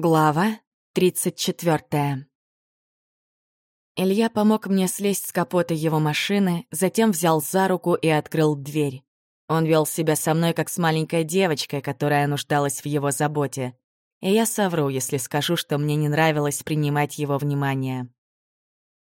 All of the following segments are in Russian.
Глава 34 Илья помог мне слезть с капота его машины, затем взял за руку и открыл дверь. Он вел себя со мной, как с маленькой девочкой, которая нуждалась в его заботе. И я совру, если скажу, что мне не нравилось принимать его внимание.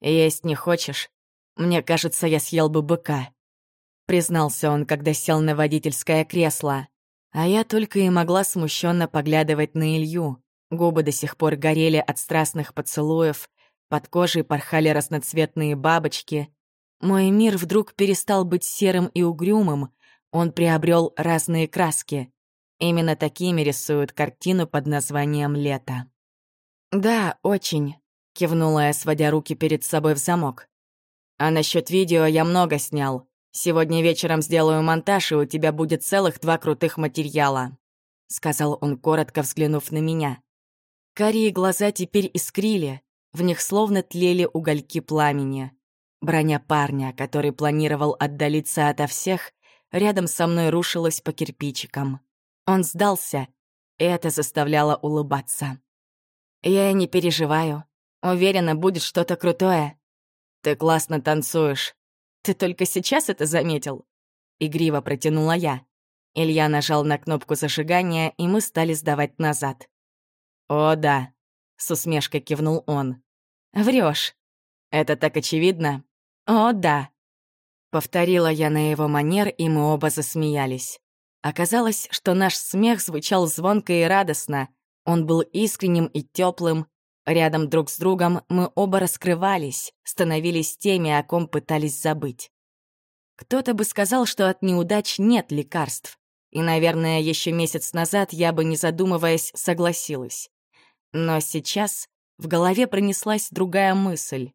«Есть не хочешь? Мне кажется, я съел бы быка», — признался он, когда сел на водительское кресло. А я только и могла смущенно поглядывать на Илью, Губы до сих пор горели от страстных поцелуев, под кожей порхали разноцветные бабочки. Мой мир вдруг перестал быть серым и угрюмым, он приобрел разные краски. Именно такими рисуют картину под названием «Лето». «Да, очень», — кивнула я, сводя руки перед собой в замок. «А насчет видео я много снял. Сегодня вечером сделаю монтаж, и у тебя будет целых два крутых материала», — сказал он, коротко взглянув на меня. Карие глаза теперь искрили, в них словно тлели угольки пламени. Броня парня, который планировал отдалиться ото всех, рядом со мной рушилась по кирпичикам. Он сдался, и это заставляло улыбаться. «Я не переживаю. Уверена, будет что-то крутое. Ты классно танцуешь. Ты только сейчас это заметил?» Игриво протянула я. Илья нажал на кнопку зажигания, и мы стали сдавать назад. «О, да», — с усмешкой кивнул он. Врешь. Это так очевидно?» «О, да». Повторила я на его манер, и мы оба засмеялись. Оказалось, что наш смех звучал звонко и радостно. Он был искренним и теплым. Рядом друг с другом мы оба раскрывались, становились теми, о ком пытались забыть. Кто-то бы сказал, что от неудач нет лекарств. И, наверное, еще месяц назад я бы, не задумываясь, согласилась. Но сейчас в голове пронеслась другая мысль.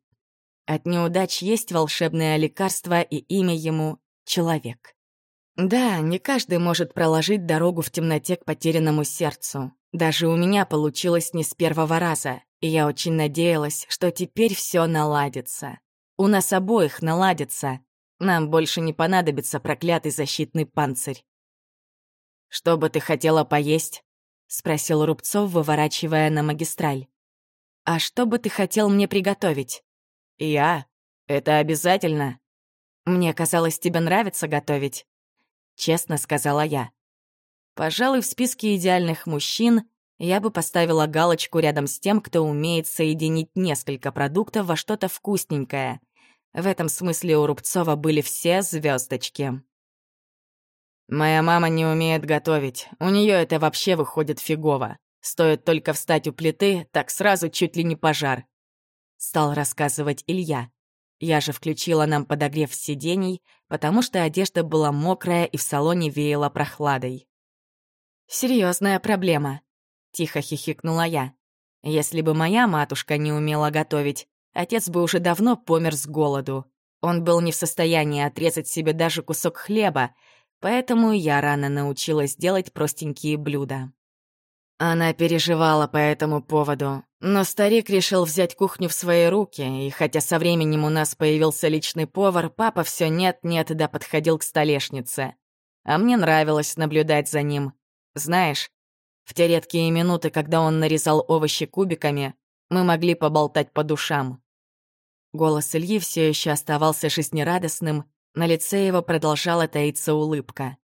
От неудач есть волшебное лекарство, и имя ему — человек. Да, не каждый может проложить дорогу в темноте к потерянному сердцу. Даже у меня получилось не с первого раза, и я очень надеялась, что теперь все наладится. У нас обоих наладится. Нам больше не понадобится проклятый защитный панцирь. «Что бы ты хотела поесть?» — спросил Рубцов, выворачивая на магистраль. «А что бы ты хотел мне приготовить?» «Я? Это обязательно?» «Мне казалось, тебе нравится готовить?» Честно сказала я. Пожалуй, в списке идеальных мужчин я бы поставила галочку рядом с тем, кто умеет соединить несколько продуктов во что-то вкусненькое. В этом смысле у Рубцова были все звездочки. Моя мама не умеет готовить. У нее это вообще выходит фигово. Стоит только встать у плиты, так сразу чуть ли не пожар. Стал рассказывать Илья. Я же включила нам подогрев сидений, потому что одежда была мокрая и в салоне веяла прохладой. Серьезная проблема», — тихо хихикнула я. «Если бы моя матушка не умела готовить, отец бы уже давно помер с голоду. Он был не в состоянии отрезать себе даже кусок хлеба, поэтому я рано научилась делать простенькие блюда. Она переживала по этому поводу, но старик решил взять кухню в свои руки, и хотя со временем у нас появился личный повар, папа все нет-нет да подходил к столешнице. А мне нравилось наблюдать за ним. Знаешь, в те редкие минуты, когда он нарезал овощи кубиками, мы могли поболтать по душам. Голос Ильи все еще оставался жизнерадостным, на лице его продолжала таиться улыбка.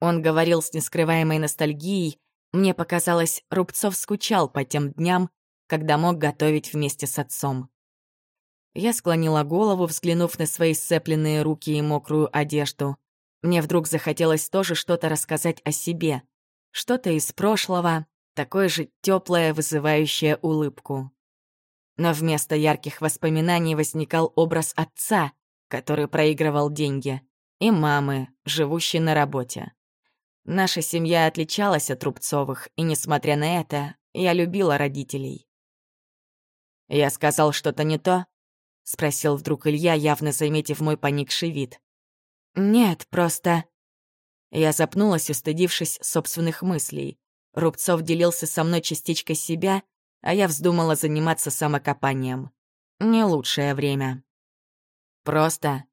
Он говорил с нескрываемой ностальгией, мне показалось, Рубцов скучал по тем дням, когда мог готовить вместе с отцом. Я склонила голову, взглянув на свои сцепленные руки и мокрую одежду. Мне вдруг захотелось тоже что-то рассказать о себе. Что-то из прошлого, такое же теплое, вызывающее улыбку. Но вместо ярких воспоминаний возникал образ отца, который проигрывал деньги, и мамы, живущей на работе. Наша семья отличалась от Рубцовых, и, несмотря на это, я любила родителей. «Я сказал что-то не то?» — спросил вдруг Илья, явно заметив мой поникший вид. «Нет, просто...» Я запнулась, устыдившись собственных мыслей. Рубцов делился со мной частичкой себя, а я вздумала заниматься самокопанием. Не лучшее время. Просто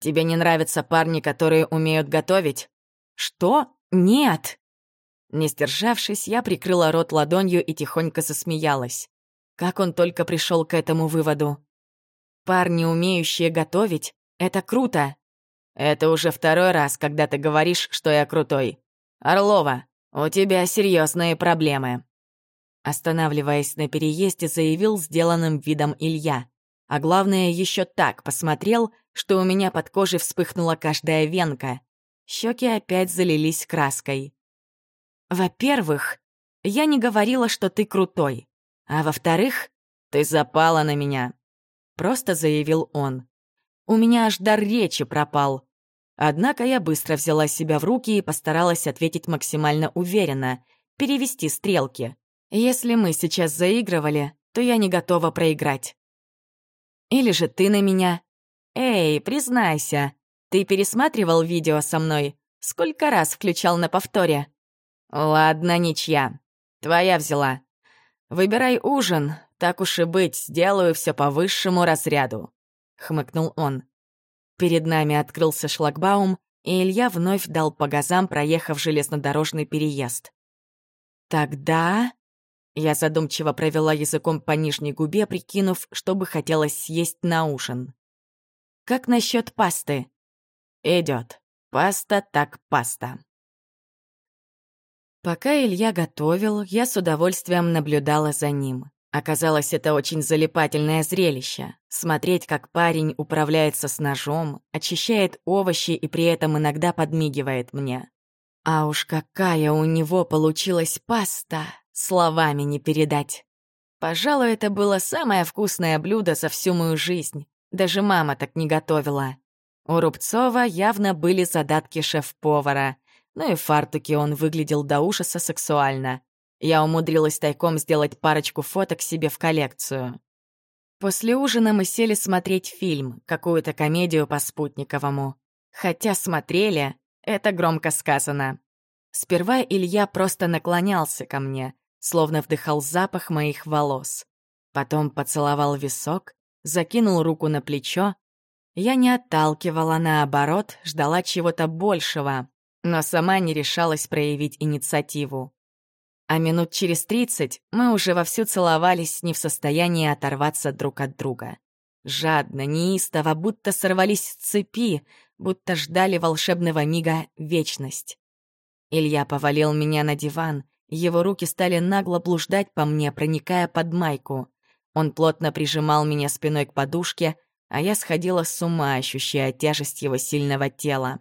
тебе не нравятся парни, которые умеют готовить? Что? Нет. Не сдержавшись, я прикрыла рот ладонью и тихонько засмеялась. Как он только пришел к этому выводу. Парни, умеющие готовить, это круто. Это уже второй раз, когда ты говоришь, что я крутой. Орлова, у тебя серьезные проблемы. Останавливаясь на переезде, заявил сделанным видом Илья. А главное, еще так посмотрел, что у меня под кожей вспыхнула каждая венка. Щеки опять залились краской. «Во-первых, я не говорила, что ты крутой. А во-вторых, ты запала на меня», — просто заявил он. У меня аж дар речи пропал. Однако я быстро взяла себя в руки и постаралась ответить максимально уверенно, перевести стрелки. Если мы сейчас заигрывали, то я не готова проиграть. Или же ты на меня. Эй, признайся, ты пересматривал видео со мной? Сколько раз включал на повторе? Ладно, ничья. Твоя взяла. Выбирай ужин, так уж и быть, сделаю все по высшему разряду. Хмыкнул он. Перед нами открылся шлагбаум, и Илья вновь дал по газам, проехав железнодорожный переезд. Тогда я задумчиво провела языком по нижней губе, прикинув, что бы хотелось съесть на ужин. «Как насчет пасты?» Идет. Паста так паста». Пока Илья готовил, я с удовольствием наблюдала за ним. Оказалось, это очень залипательное зрелище. Смотреть, как парень управляется с ножом, очищает овощи и при этом иногда подмигивает мне. А уж какая у него получилась паста! Словами не передать. Пожалуй, это было самое вкусное блюдо за всю мою жизнь. Даже мама так не готовила. У Рубцова явно были задатки шеф-повара. Ну и в фартуке он выглядел до ужаса сексуально. Я умудрилась тайком сделать парочку фоток себе в коллекцию. После ужина мы сели смотреть фильм, какую-то комедию по Спутниковому. Хотя смотрели, это громко сказано. Сперва Илья просто наклонялся ко мне, словно вдыхал запах моих волос. Потом поцеловал висок, закинул руку на плечо. Я не отталкивала, наоборот, ждала чего-то большего, но сама не решалась проявить инициативу. А минут через тридцать мы уже вовсю целовались, не в состоянии оторваться друг от друга. Жадно, неистово, будто сорвались с цепи, будто ждали волшебного мига вечность. Илья повалил меня на диван, его руки стали нагло блуждать по мне, проникая под майку. Он плотно прижимал меня спиной к подушке, а я сходила с ума, ощущая тяжесть его сильного тела.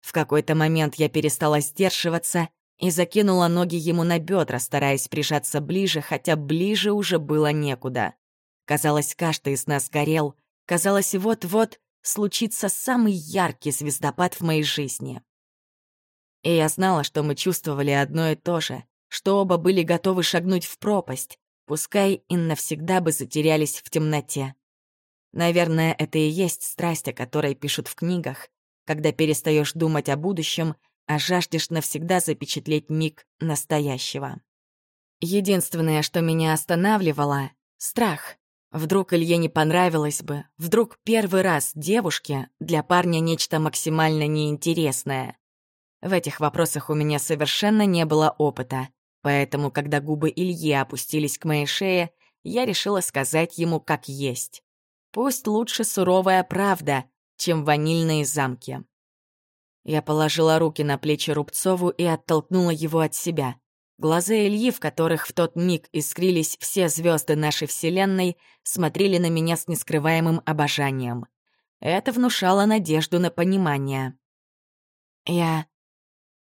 В какой-то момент я перестала сдерживаться и закинула ноги ему на бедра, стараясь прижаться ближе, хотя ближе уже было некуда. Казалось, каждый из нас горел. Казалось, вот-вот случится самый яркий звездопад в моей жизни. И я знала, что мы чувствовали одно и то же, что оба были готовы шагнуть в пропасть, пускай и навсегда бы затерялись в темноте. Наверное, это и есть страсть, о которой пишут в книгах, когда перестаешь думать о будущем, а жаждешь навсегда запечатлеть миг настоящего. Единственное, что меня останавливало — страх. Вдруг Илье не понравилось бы, вдруг первый раз девушке для парня нечто максимально неинтересное. В этих вопросах у меня совершенно не было опыта, поэтому, когда губы Ильи опустились к моей шее, я решила сказать ему как есть. Пусть лучше суровая правда, чем ванильные замки. Я положила руки на плечи Рубцову и оттолкнула его от себя. Глаза Ильи, в которых в тот миг искрились все звезды нашей Вселенной, смотрели на меня с нескрываемым обожанием. Это внушало надежду на понимание. «Я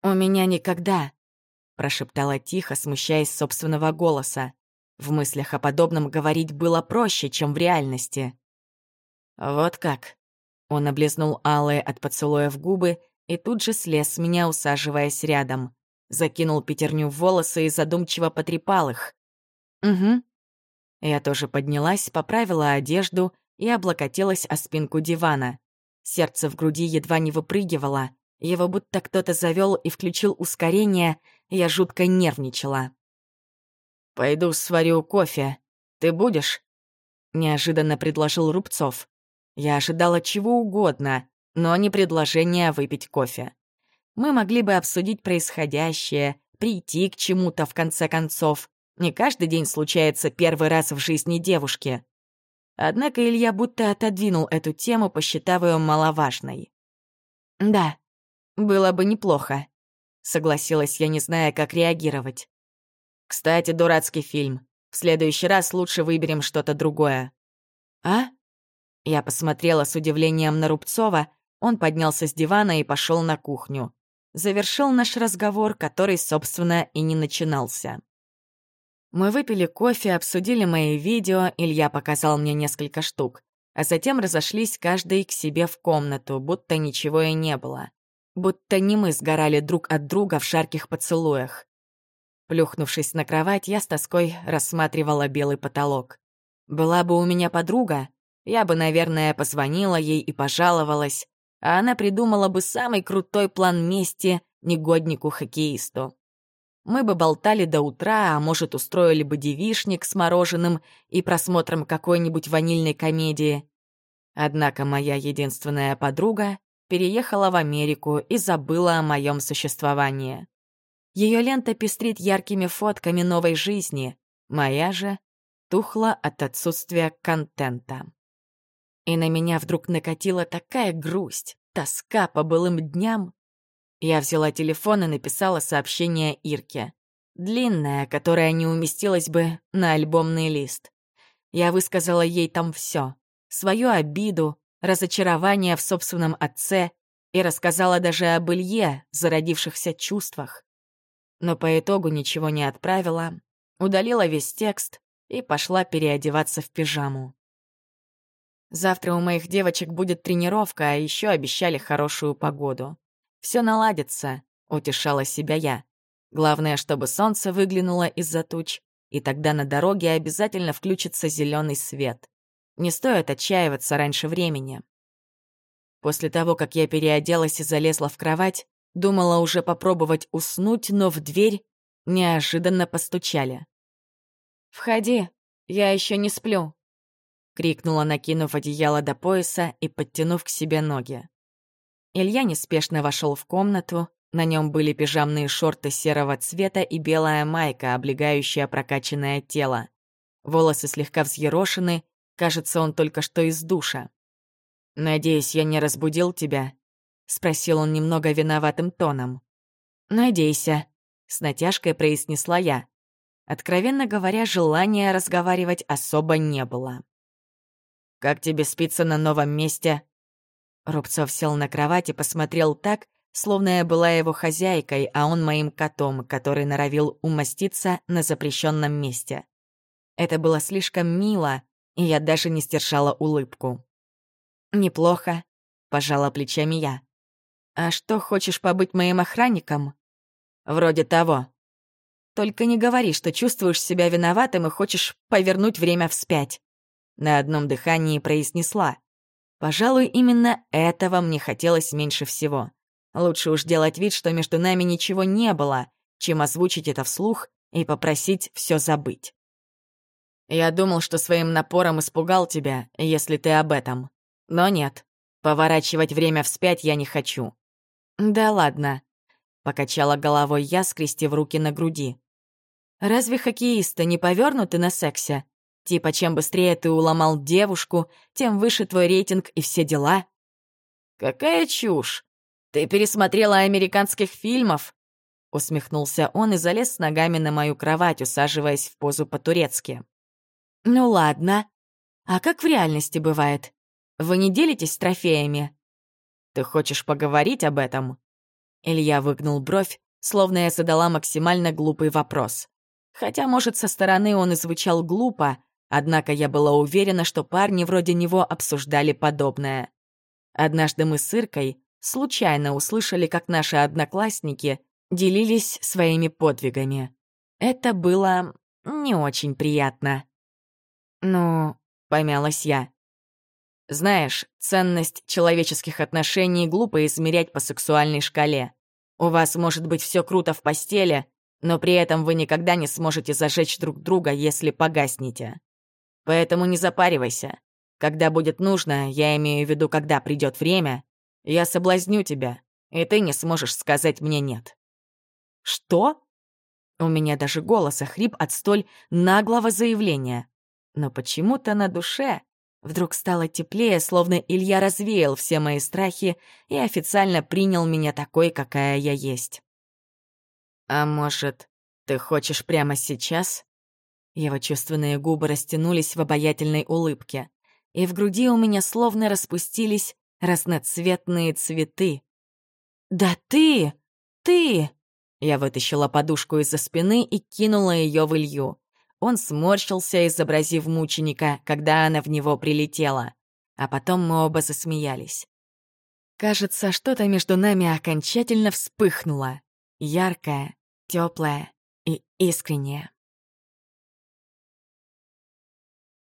«У меня никогда», — прошептала тихо, смущаясь собственного голоса. В мыслях о подобном говорить было проще, чем в реальности. «Вот как?» Он облизнул алые от поцелуя в губы и тут же слез с меня, усаживаясь рядом. Закинул пятерню в волосы и задумчиво потрепал их. «Угу». Я тоже поднялась, поправила одежду и облокотилась о спинку дивана. Сердце в груди едва не выпрыгивало. Его будто кто-то завел и включил ускорение, я жутко нервничала. «Пойду сварю кофе. Ты будешь?» Неожиданно предложил Рубцов. Я ожидала чего угодно, но не предложение выпить кофе. Мы могли бы обсудить происходящее, прийти к чему-то в конце концов. Не каждый день случается первый раз в жизни девушки. Однако Илья будто отодвинул эту тему, посчитав ее маловажной. «Да, было бы неплохо», — согласилась я, не зная, как реагировать. «Кстати, дурацкий фильм. В следующий раз лучше выберем что-то другое». «А?» Я посмотрела с удивлением на Рубцова, он поднялся с дивана и пошел на кухню. Завершил наш разговор, который, собственно, и не начинался. Мы выпили кофе, обсудили мои видео, Илья показал мне несколько штук, а затем разошлись каждый к себе в комнату, будто ничего и не было. Будто не мы сгорали друг от друга в жарких поцелуях. Плюхнувшись на кровать, я с тоской рассматривала белый потолок. Была бы у меня подруга, я бы, наверное, позвонила ей и пожаловалась, а она придумала бы самый крутой план мести негоднику-хоккеисту. Мы бы болтали до утра, а может, устроили бы девишник с мороженым и просмотром какой-нибудь ванильной комедии. Однако моя единственная подруга переехала в Америку и забыла о моем существовании. Ее лента пестрит яркими фотками новой жизни, моя же тухла от отсутствия контента. И на меня вдруг накатила такая грусть, тоска по былым дням, я взяла телефон и написала сообщение Ирке. Длинное, которое не уместилось бы на альбомный лист. Я высказала ей там все: Свою обиду, разочарование в собственном отце и рассказала даже об Илье, зародившихся чувствах. Но по итогу ничего не отправила, удалила весь текст и пошла переодеваться в пижаму. Завтра у моих девочек будет тренировка, а еще обещали хорошую погоду. Все наладится», — утешала себя я. Главное, чтобы солнце выглянуло из-за туч, и тогда на дороге обязательно включится зеленый свет. Не стоит отчаиваться раньше времени. После того, как я переоделась и залезла в кровать, думала уже попробовать уснуть, но в дверь неожиданно постучали. «Входи, я еще не сплю», — крикнула, накинув одеяло до пояса и подтянув к себе ноги. Илья неспешно вошел в комнату. На нем были пижамные шорты серого цвета и белая майка, облегающая прокачанное тело. Волосы слегка взъерошены, кажется, он только что из душа. «Надеюсь, я не разбудил тебя?» — спросил он немного виноватым тоном. «Надейся», — с натяжкой произнесла я. Откровенно говоря, желания разговаривать особо не было. «Как тебе спится на новом месте?» Рубцов сел на кровать и посмотрел так, словно я была его хозяйкой, а он моим котом, который норовил умоститься на запрещенном месте. Это было слишком мило, и я даже не стершала улыбку. «Неплохо», — пожала плечами я. «А что, хочешь побыть моим охранником?» «Вроде того». «Только не говори, что чувствуешь себя виноватым и хочешь повернуть время вспять». На одном дыхании произнесла. Пожалуй, именно этого мне хотелось меньше всего. Лучше уж делать вид, что между нами ничего не было, чем озвучить это вслух и попросить все забыть. Я думал, что своим напором испугал тебя, если ты об этом. Но нет, поворачивать время вспять я не хочу. Да ладно, покачала головой я, скрестив руки на груди. Разве хоккеисты не повернуты на сексе? Типа, чем быстрее ты уломал девушку, тем выше твой рейтинг и все дела. Какая чушь! Ты пересмотрела американских фильмов? Усмехнулся он и залез с ногами на мою кровать, усаживаясь в позу по-турецки. «Ну ладно. А как в реальности бывает? Вы не делитесь трофеями?» «Ты хочешь поговорить об этом?» Илья выгнул бровь, словно я задала максимально глупый вопрос. Хотя, может, со стороны он и звучал глупо, Однако я была уверена, что парни вроде него обсуждали подобное. Однажды мы с Иркой случайно услышали, как наши одноклассники делились своими подвигами. Это было не очень приятно. «Ну...» — помялась я. «Знаешь, ценность человеческих отношений глупо измерять по сексуальной шкале. У вас может быть все круто в постели, но при этом вы никогда не сможете зажечь друг друга, если погаснете. Поэтому не запаривайся. Когда будет нужно, я имею в виду, когда придет время, я соблазню тебя, и ты не сможешь сказать мне «нет». «Что?» У меня даже голос охрип от столь наглого заявления. Но почему-то на душе вдруг стало теплее, словно Илья развеял все мои страхи и официально принял меня такой, какая я есть. «А может, ты хочешь прямо сейчас?» Его чувственные губы растянулись в обаятельной улыбке, и в груди у меня словно распустились разноцветные цветы. «Да ты! Ты!» Я вытащила подушку из-за спины и кинула ее в Илью. Он сморщился, изобразив мученика, когда она в него прилетела. А потом мы оба засмеялись. Кажется, что-то между нами окончательно вспыхнуло. Яркое, теплое и искреннее.